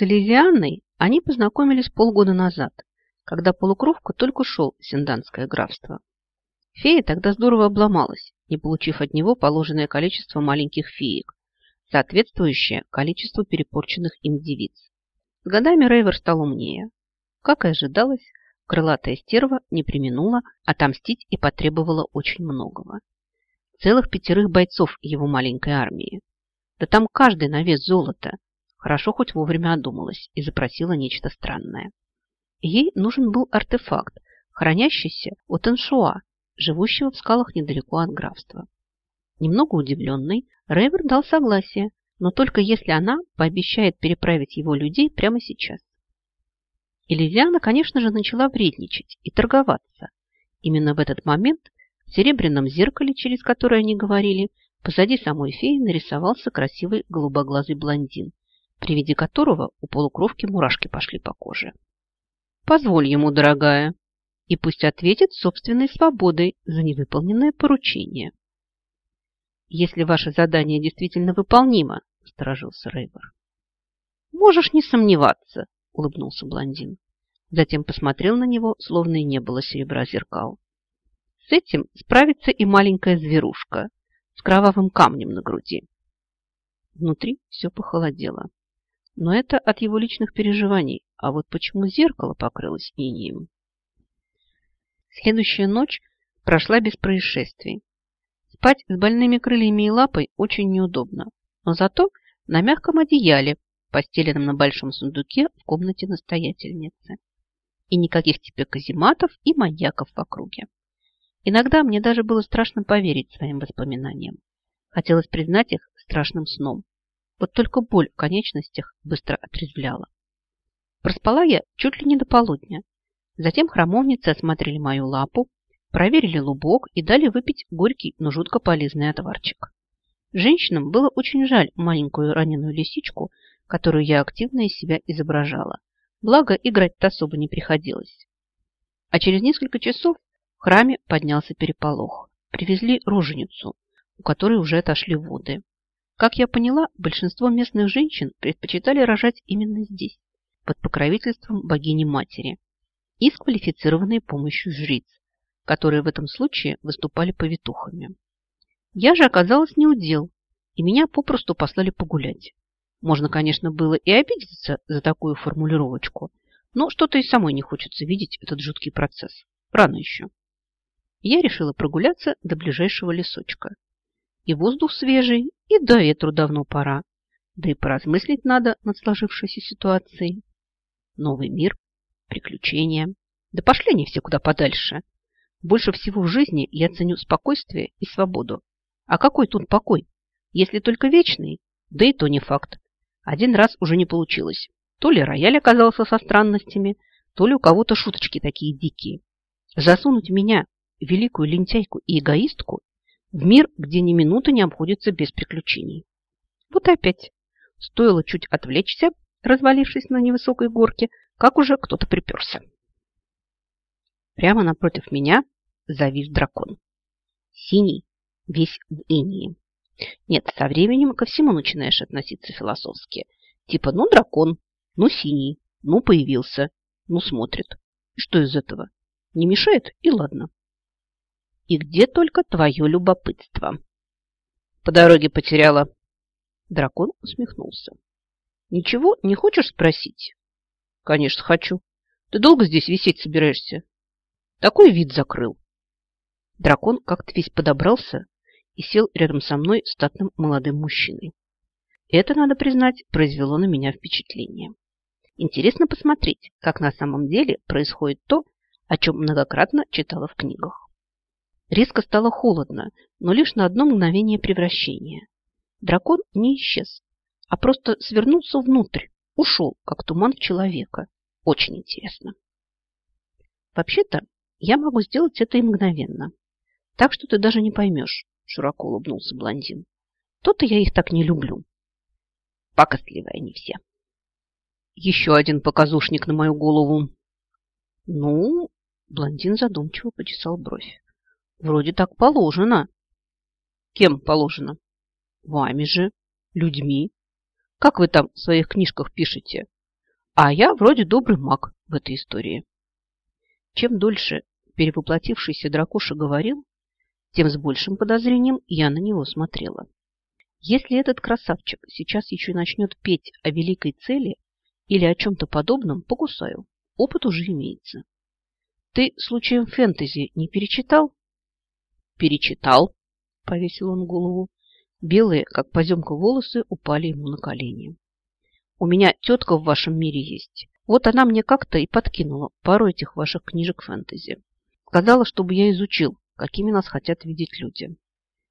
С Элизианной они познакомились полгода назад, когда полукровка только шел в Синданское графство. Фея тогда здорово обломалась, не получив от него положенное количество маленьких феек, соответствующее количеству перепорченных им девиц. С годами Рейвер стал умнее. Как и ожидалось, крылатая стерва не применула отомстить и потребовала очень многого. Целых пятерых бойцов его маленькой армии. Да там каждый на вес золота. Хорошо хоть вовремя одумалась и запросила нечто странное. Ей нужен был артефакт, хранящийся у Теншуа, живущего в скалах недалеко от графства. Немного удивленный, Рейвер дал согласие, но только если она пообещает переправить его людей прямо сейчас. Элизиана, конечно же, начала вредничать и торговаться. Именно в этот момент в серебряном зеркале, через которое они говорили, позади самой феи нарисовался красивый голубоглазый блондин, при виде которого у полукровки мурашки пошли по коже. «Позволь ему, дорогая, и пусть ответит собственной свободой за невыполненное поручение». «Если ваше задание действительно выполнимо», – сторожился Рейвер. «Можешь не сомневаться», – улыбнулся блондин. Затем посмотрел на него, словно и не было серебра зеркал. С этим справится и маленькая зверушка с кровавым камнем на груди. Внутри все похолодело. Но это от его личных переживаний. А вот почему зеркало покрылось инием? Следующая ночь прошла без происшествий. Спать с больными крыльями и лапой очень неудобно, но зато на мягком одеяле, постеленном на большом сундуке в комнате настоятельницы. И никаких тебе казематов и маньяков в округе. Иногда мне даже было страшно поверить своим воспоминаниям. Хотелось признать их страшным сном. Вот только боль в конечностях быстро отрезвляла. Проспала я чуть ли не до полудня. Затем храмовницы осмотрели мою лапу, проверили лубок и дали выпить горький, но жутко полезный отварчик. Женщинам было очень жаль маленькую раненую лисичку, которую я активно из себя изображала. Благо, играть-то особо не приходилось. А через несколько часов в храме поднялся переполох. Привезли роженицу, у которой уже отошли воды. Как я поняла, большинство местных женщин предпочитали рожать именно здесь, под покровительством богини-матери и с квалифицированной помощью жриц, которые в этом случае выступали повитухами. Я же оказалась не удел, и меня попросту послали погулять. Можно, конечно, было и обидеться за такую формулировочку, но что-то и самой не хочется видеть этот жуткий процесс. Рано еще. Я решила прогуляться до ближайшего лесочка. И воздух свежий, и до ветру давно пора. Да и поразмыслить надо над сложившейся ситуацией. Новый мир, приключения. Да пошли они все куда подальше. Больше всего в жизни я ценю спокойствие и свободу. А какой тут покой? Если только вечный, да и то не факт. Один раз уже не получилось. То ли рояль оказался со странностями, то ли у кого-то шуточки такие дикие. Засунуть меня, великую лентяйку и эгоистку, в мир, где ни минуты не обходится без приключений. Вот опять. Стоило чуть отвлечься, развалившись на невысокой горке, как уже кто-то приперся. Прямо напротив меня завис дракон. Синий, весь в инии. Нет, со временем ко всему начинаешь относиться философски. Типа, ну дракон, ну синий, ну появился, ну смотрит. И что из этого? Не мешает и ладно. И где только твое любопытство? По дороге потеряла. Дракон усмехнулся. Ничего не хочешь спросить? Конечно, хочу. Ты долго здесь висеть собираешься? Такой вид закрыл. Дракон как-то весь подобрался и сел рядом со мной статным молодым мужчиной. Это, надо признать, произвело на меня впечатление. Интересно посмотреть, как на самом деле происходит то, о чем многократно читала в книгах. Резко стало холодно, но лишь на одно мгновение превращения. Дракон не исчез, а просто свернулся внутрь, ушел, как туман в человека. Очень интересно. Вообще-то, я могу сделать это и мгновенно. Так что ты даже не поймешь, широко улыбнулся блондин. То-то я их так не люблю. Пакостливые они все. Еще один показушник на мою голову. Ну, блондин задумчиво почесал бровь. Вроде так положено. Кем положено? Вами же, людьми. Как вы там в своих книжках пишете? А я вроде добрый маг в этой истории. Чем дольше перевоплотившийся дракоша говорил, тем с большим подозрением я на него смотрела. Если этот красавчик сейчас еще начнет петь о великой цели или о чем-то подобном, покусаю. Опыт уже имеется. Ты случаем фэнтези не перечитал? Перечитал, повесил он голову. Белые, как поземка, волосы упали ему на колени. У меня тетка в вашем мире есть. Вот она мне как-то и подкинула пару этих ваших книжек фэнтези. Сказала, чтобы я изучил, какими нас хотят видеть люди.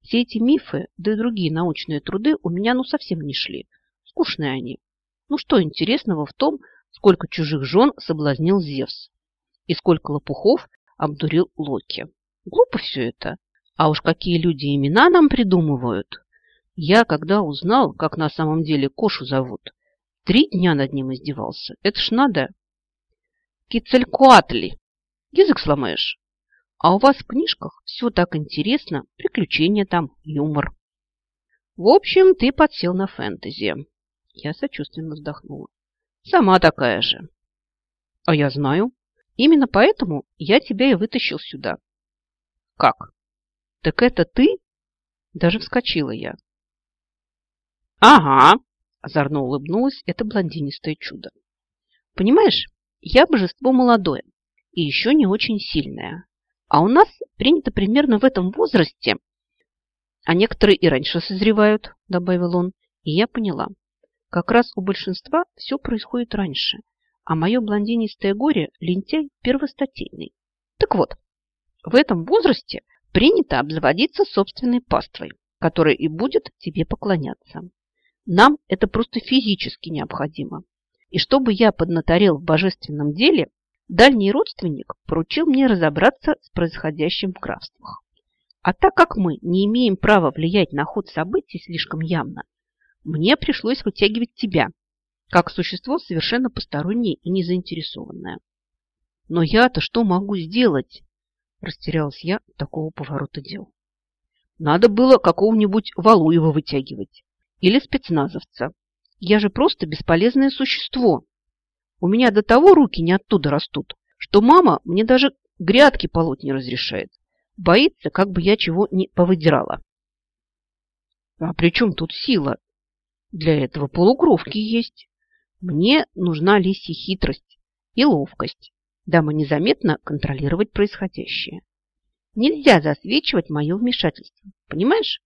Все эти мифы, да и другие научные труды у меня ну совсем не шли. Скучные они. Ну что интересного в том, сколько чужих жен соблазнил Зевс и сколько лопухов обдурил Локи. Глупо все это. А уж какие люди имена нам придумывают. Я, когда узнал, как на самом деле Кошу зовут, три дня над ним издевался. Это ж надо. Кицелькуатли. Язык сломаешь. А у вас в книжках все так интересно, приключения там, юмор. В общем, ты подсел на фэнтези. Я сочувственно вздохнула. Сама такая же. А я знаю. Именно поэтому я тебя и вытащил сюда. Как? Так это ты? Даже вскочила я. Ага, озорно улыбнулась это блондинистое чудо. Понимаешь, я божество молодое и еще не очень сильное. А у нас принято примерно в этом возрасте, а некоторые и раньше созревают, добавил он, и я поняла. Как раз у большинства все происходит раньше, а мое блондинистое горе – лентяй первостатейный. Так вот, в этом возрасте принято обзаводиться собственной паствой, которая и будет тебе поклоняться. Нам это просто физически необходимо. И чтобы я поднаторел в божественном деле, дальний родственник поручил мне разобраться с происходящим в графствах. А так как мы не имеем права влиять на ход событий слишком явно, мне пришлось вытягивать тебя, как существо совершенно постороннее и незаинтересованное. Но я-то что могу сделать? Растерялась я от такого поворота дел. Надо было какого-нибудь Валуева вытягивать. Или спецназовца. Я же просто бесполезное существо. У меня до того руки не оттуда растут, что мама мне даже грядки полоть не разрешает. Боится, как бы я чего не повыдирала. А при чем тут сила? Для этого полукровки есть. Мне нужна лисья хитрость и ловкость, дабы незаметно контролировать происходящее. Нельзя засвечивать мое вмешательство, понимаешь?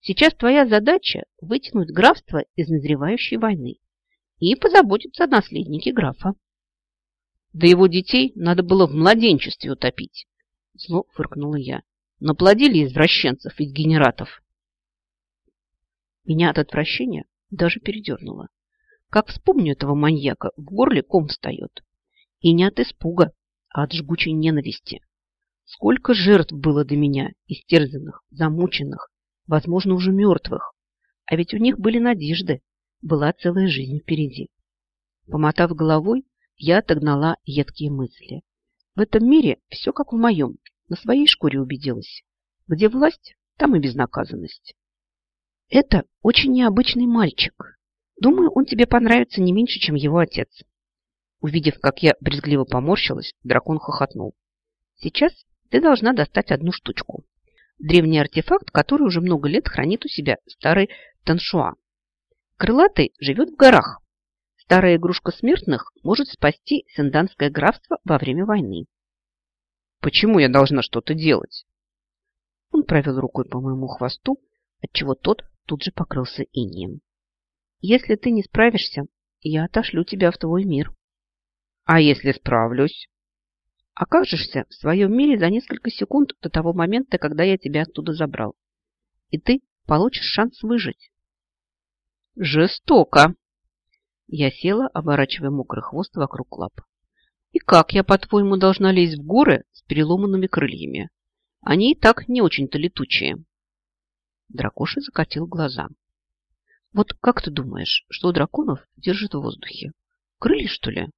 Сейчас твоя задача вытянуть графство из назревающей войны и позаботиться о наследнике графа. Да его детей надо было в младенчестве утопить. Зло фыркнула я. Наплодили извращенцев и генератов. Меня от отвращения даже передернуло. Как вспомню этого маньяка, в горле ком встает. И не от испуга, а от жгучей ненависти. Сколько жертв было до меня, истерзанных, замученных, возможно, уже мертвых. А ведь у них были надежды, была целая жизнь впереди. Помотав головой, я отогнала едкие мысли. В этом мире все как в моем, на своей шкуре убедилась. Где власть, там и безнаказанность. Это очень необычный мальчик. Думаю, он тебе понравится не меньше, чем его отец. Увидев, как я брезгливо поморщилась, дракон хохотнул. Сейчас ты должна достать одну штучку. Древний артефакт, который уже много лет хранит у себя старый Таншуа. Крылатый живет в горах. Старая игрушка смертных может спасти сенданское графство во время войны. Почему я должна что-то делать? Он провел рукой по моему хвосту, отчего тот тут же покрылся инием. Если ты не справишься, я отошлю тебя в твой мир. А если справлюсь? окажешься в своем мире за несколько секунд до того момента, когда я тебя оттуда забрал. И ты получишь шанс выжить. Жестоко. Я села, оборачивая мокрый хвост вокруг лап. И как я, по-твоему, должна лезть в горы с переломанными крыльями? Они и так не очень-то летучие. Дракоша закатил глаза. Вот как ты думаешь, что драконов держит в воздухе? Крылья, что ли?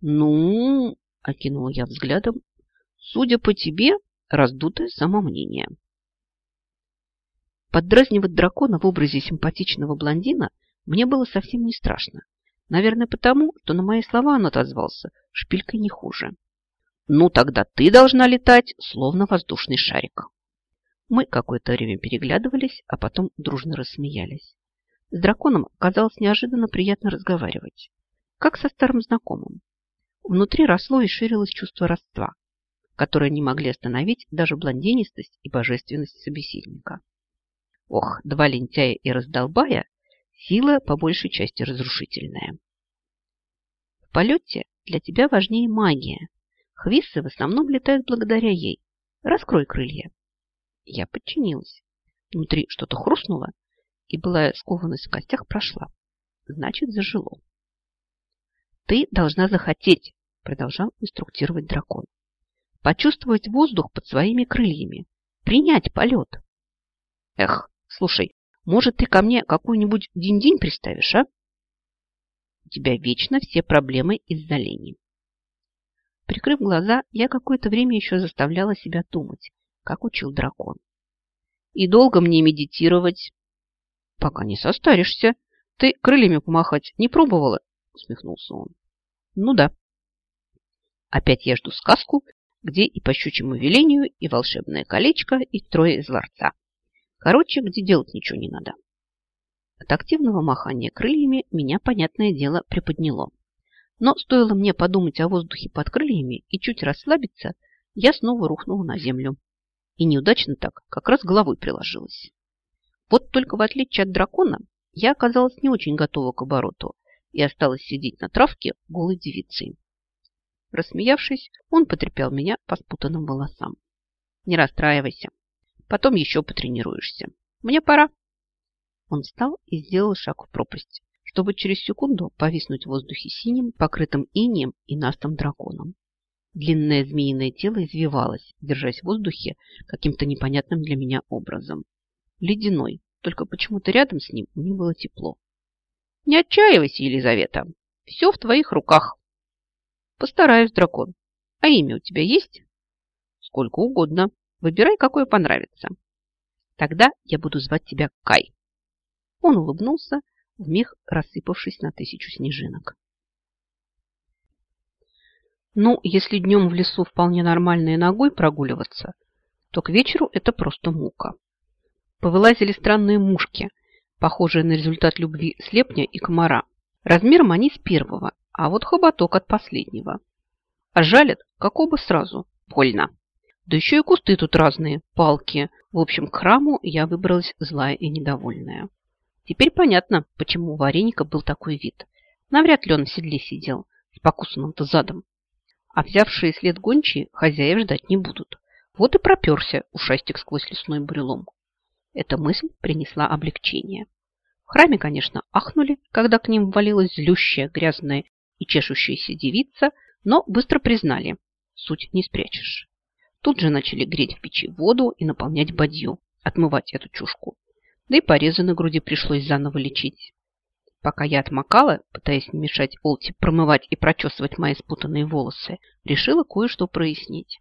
Ну, окинула я взглядом. Судя по тебе, раздутое самомнение. Поддразнивать дракона в образе симпатичного блондина мне было совсем не страшно. Наверное, потому, что на мои слова он отозвался шпилькой не хуже. Ну, тогда ты должна летать, словно воздушный шарик. Мы какое-то время переглядывались, а потом дружно рассмеялись. С драконом казалось неожиданно приятно разговаривать, как со старым знакомым. Внутри росло и ширилось чувство родства, которое не могли остановить даже блондинистость и божественность собеседника. Ох, два лентяя и раздолбая – сила по большей части разрушительная. В полете для тебя важнее магия. Хвиссы в основном летают благодаря ей. Раскрой крылья. Я подчинилась. Внутри что-то хрустнуло, и былая скованность в костях прошла. Значит, зажило. Ты должна захотеть, продолжал инструктировать дракон. Почувствовать воздух под своими крыльями. Принять полет. Эх, слушай, может, ты ко мне какую-нибудь динь-динь приставишь, а? У тебя вечно все проблемы из-за лени. Прикрыв глаза, я какое-то время еще заставляла себя думать, как учил дракон. И долго мне медитировать? Пока не состаришься. Ты крыльями помахать не пробовала? Усмехнулся он. Ну да. Опять я жду сказку, где и по щучьему велению, и волшебное колечко, и трое из ларца. Короче, где делать ничего не надо. От активного махания крыльями меня, понятное дело, приподняло. Но стоило мне подумать о воздухе под крыльями и чуть расслабиться, я снова рухнула на землю. И неудачно так, как раз головой приложилась. Вот только в отличие от дракона, я оказалась не очень готова к обороту и осталась сидеть на травке голой девицей. Рассмеявшись, он потрепал меня по спутанным волосам. Не расстраивайся. Потом еще потренируешься. Мне пора. Он встал и сделал шаг в пропасть, чтобы через секунду повиснуть в воздухе синим, покрытым инеем и настом драконом. Длинное змеиное тело извивалось, держась в воздухе каким-то непонятным для меня образом. Ледяной, только почему-то рядом с ним мне было тепло. Не отчаивайся, Елизавета. Все в твоих руках. Постараюсь, дракон. А имя у тебя есть? Сколько угодно. Выбирай, какое понравится. Тогда я буду звать тебя Кай. Он улыбнулся, вмиг рассыпавшись на тысячу снежинок. Ну, если днем в лесу вполне нормально и ногой прогуливаться, то к вечеру это просто мука. Повылазили странные мушки, похожие на результат любви слепня и комара. Размером они с первого, а вот хоботок от последнего. А жалят, как оба сразу. Больно. Да еще и кусты тут разные, палки. В общем, к храму я выбралась злая и недовольная. Теперь понятно, почему у вареника был такой вид. Навряд ли он в седле сидел, с покусанным-то задом а взявшие след гончие хозяев ждать не будут. Вот и проперся ушастик сквозь лесной брелом. Эта мысль принесла облегчение. В храме, конечно, ахнули, когда к ним ввалилась злющая, грязная и чешущаяся девица, но быстро признали – суть не спрячешь. Тут же начали греть в печи воду и наполнять бадью, отмывать эту чушку. Да и порезы на груди пришлось заново лечить. Пока я отмокала, пытаясь не мешать Олте промывать и прочесывать мои спутанные волосы, решила кое-что прояснить.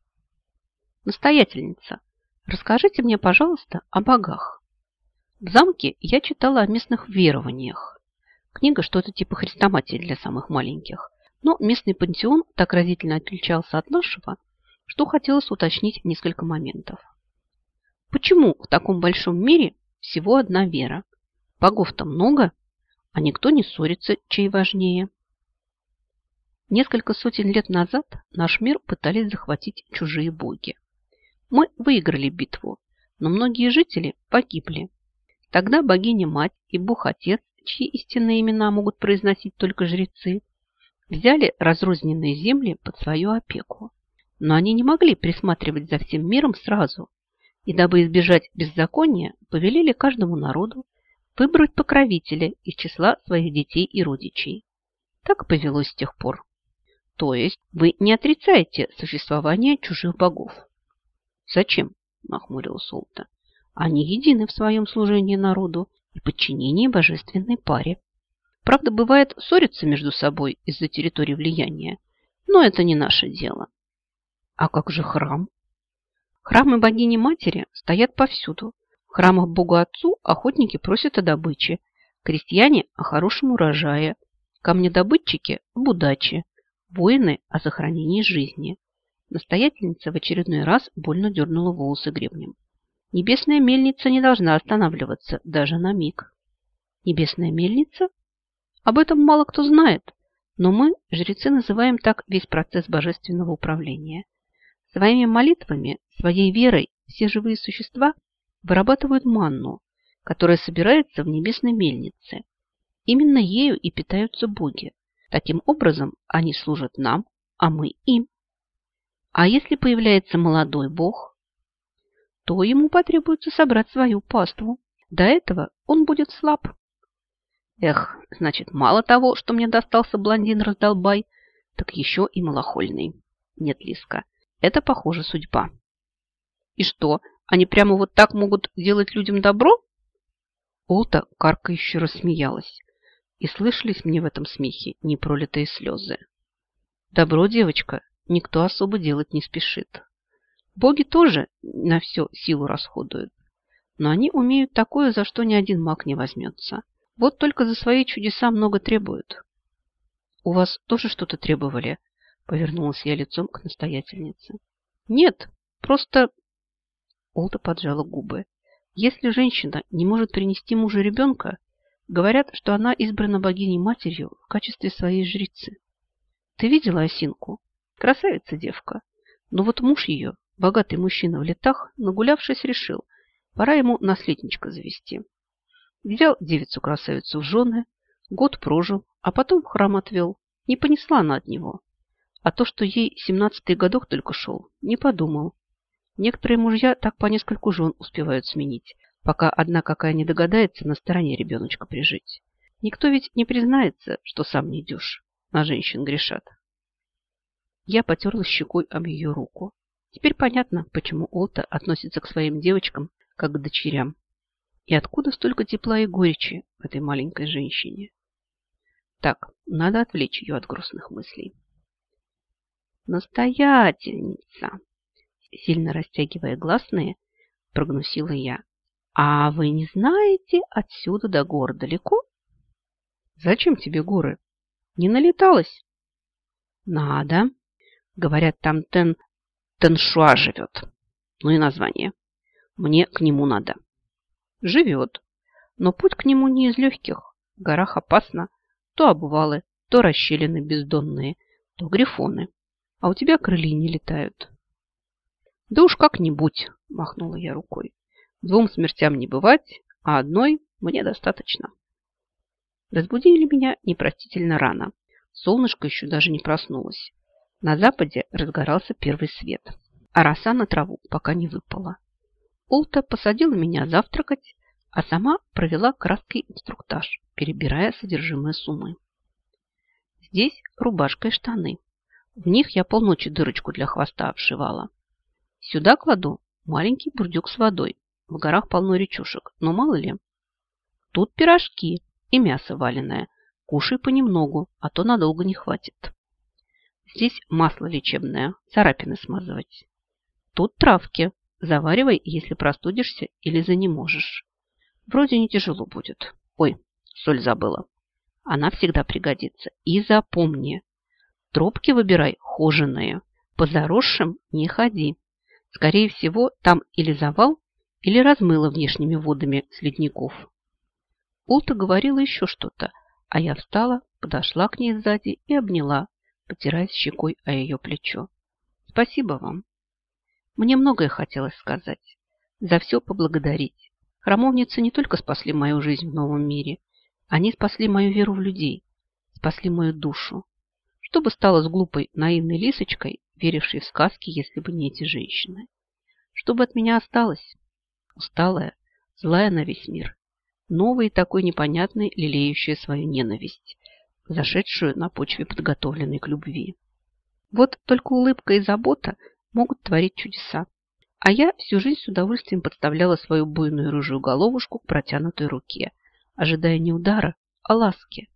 Настоятельница, расскажите мне, пожалуйста, о богах. В замке я читала о местных верованиях. Книга что-то типа хрестоматии для самых маленьких. Но местный пантеон так разительно отличался от нашего, что хотелось уточнить несколько моментов. Почему в таком большом мире всего одна вера? Богов-то много, а никто не ссорится, чей важнее. Несколько сотен лет назад наш мир пытались захватить чужие боги. Мы выиграли битву, но многие жители погибли. Тогда богиня-мать и бог-отец, чьи истинные имена могут произносить только жрецы, взяли разрозненные земли под свою опеку. Но они не могли присматривать за всем миром сразу, и дабы избежать беззакония, повелели каждому народу выбрать покровителя из числа своих детей и родичей. Так повелось с тех пор. То есть вы не отрицаете существование чужих богов? Зачем? Нахмурил Солта. Они едины в своем служении народу и подчинении божественной паре. Правда, бывает ссорятся между собой из-за территории влияния, но это не наше дело. А как же храм? Храмы богини-матери стоят повсюду, в храмах Богу Отцу охотники просят о добыче, крестьяне – о хорошем урожае, камнедобытчики об удаче, воины о сохранении жизни. Настоятельница в очередной раз больно дернула волосы гребнем. Небесная мельница не должна останавливаться даже на миг. Небесная мельница? Об этом мало кто знает, но мы, жрецы, называем так весь процесс божественного управления. Своими молитвами, своей верой все живые существа вырабатывают манну, которая собирается в небесной мельнице. Именно ею и питаются боги. Таким образом, они служат нам, а мы им. А если появляется молодой бог, то ему потребуется собрать свою паству. До этого он будет слаб. Эх, значит, мало того, что мне достался блондин-раздолбай, так еще и малохольный. Нет, Лиска, это, похоже, судьба. И что, они прямо вот так могут делать людям добро? Олта каркающе рассмеялась, и слышались мне в этом смехе непролитые слезы. Добро, девочка, никто особо делать не спешит. Боги тоже на все силу расходуют, но они умеют такое, за что ни один маг не возьмется. Вот только за свои чудеса много требуют. У вас тоже что-то требовали? Повернулась я лицом к настоятельнице. Нет, просто... Олта поджала губы. Если женщина не может принести мужу ребенка, говорят, что она избрана богиней-матерью в качестве своей жрицы. Ты видела осинку? Красавица девка. Но вот муж ее, богатый мужчина в летах, нагулявшись, решил, пора ему наследничка завести. Взял девицу-красавицу в жены, год прожил, а потом в храм отвел. Не понесла она от него. А то, что ей семнадцатый годок только шел, не подумал. Некоторые мужья так по нескольку жен успевают сменить, пока одна какая не догадается на стороне ребеночка прижить. Никто ведь не признается, что сам не идешь, на женщин грешат. Я потерла щекой об ее руку. Теперь понятно, почему Олта относится к своим девочкам, как к дочерям. И откуда столько тепла и горечи в этой маленькой женщине? Так, надо отвлечь ее от грустных мыслей. Настоятельница, сильно растягивая гласные, прогнусила я. А вы не знаете, отсюда до гор далеко? Зачем тебе горы? Не налеталась? Надо. Говорят, там Тен Теншуа живет. Ну и название. Мне к нему надо. Живет. Но путь к нему не из легких. В горах опасно. То обвалы, то расщелины бездонные, то грифоны. А у тебя крылья не летают. Да уж как-нибудь, махнула я рукой. Двум смертям не бывать, а одной мне достаточно. Разбудили меня непростительно рано. Солнышко еще даже не проснулось. На западе разгорался первый свет, а роса на траву пока не выпала. Улта посадила меня завтракать, а сама провела краткий инструктаж, перебирая содержимое суммы. Здесь рубашка и штаны. В них я полночи дырочку для хвоста обшивала. Сюда кладу маленький бурдюк с водой. В горах полно речушек, но мало ли. Тут пирожки и мясо вареное. Кушай понемногу, а то надолго не хватит. Здесь масло лечебное, царапины смазывать. Тут травки. Заваривай, если простудишься или занеможешь. Вроде не тяжело будет. Ой, соль забыла. Она всегда пригодится. И запомни, тропки выбирай хоженые. По заросшим не ходи. Скорее всего, там или завал, или размыло внешними водами с ледников. Улта говорила еще что-то, а я встала, подошла к ней сзади и обняла, потираясь щекой о ее плечо. Спасибо вам. Мне многое хотелось сказать. За все поблагодарить. Храмовницы не только спасли мою жизнь в новом мире, они спасли мою веру в людей, спасли мою душу. Что бы стало с глупой, наивной лисочкой, верившей в сказки, если бы не эти женщины? Что бы от меня осталось? Усталая, злая на весь мир, новый такой непонятный, лелеющая свою ненависть, зашедшую на почве подготовленной к любви. Вот только улыбка и забота могут творить чудеса. А я всю жизнь с удовольствием подставляла свою буйную рыжую головушку к протянутой руке, ожидая не удара, а ласки.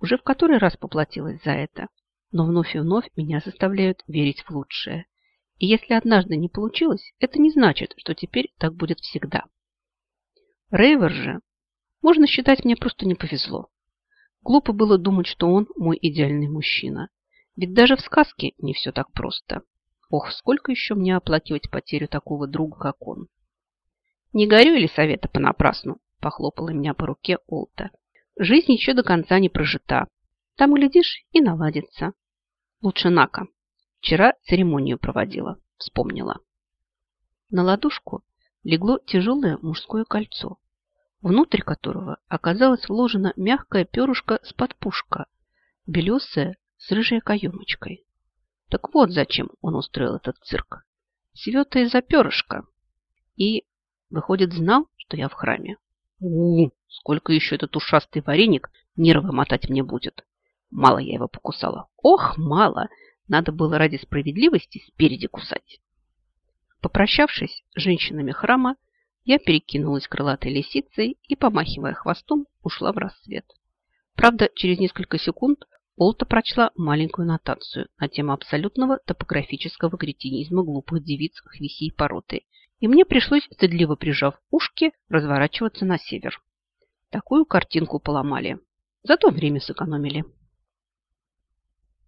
Уже в который раз поплатилась за это но вновь и вновь меня заставляют верить в лучшее. И если однажды не получилось, это не значит, что теперь так будет всегда. Рейвер же, можно считать, мне просто не повезло. Глупо было думать, что он мой идеальный мужчина. Ведь даже в сказке не все так просто. Ох, сколько еще мне оплакивать потерю такого друга, как он. Не горю или совета понапрасну, похлопала меня по руке Олта. Жизнь еще до конца не прожита. Там, глядишь, и наладится. Лучше Нака. Вчера церемонию проводила, вспомнила. На ладошку легло тяжелое мужское кольцо, внутрь которого оказалось вложено мягкое перышко с подпушка, белесое с рыжей каемочкой. Так вот зачем он устроил этот цирк. Света из-за перышка. И, выходит, знал, что я в храме. -у сколько еще этот ушастый вареник нервы мотать мне будет. Мало я его покусала. Ох, мало! Надо было ради справедливости спереди кусать. Попрощавшись с женщинами храма, я перекинулась крылатой лисицей и, помахивая хвостом, ушла в рассвет. Правда, через несколько секунд Олта прочла маленькую нотацию на тему абсолютного топографического кретинизма глупых девиц хвиси и пороты, и мне пришлось, стыдливо прижав ушки, разворачиваться на север. Такую картинку поломали. Зато время сэкономили.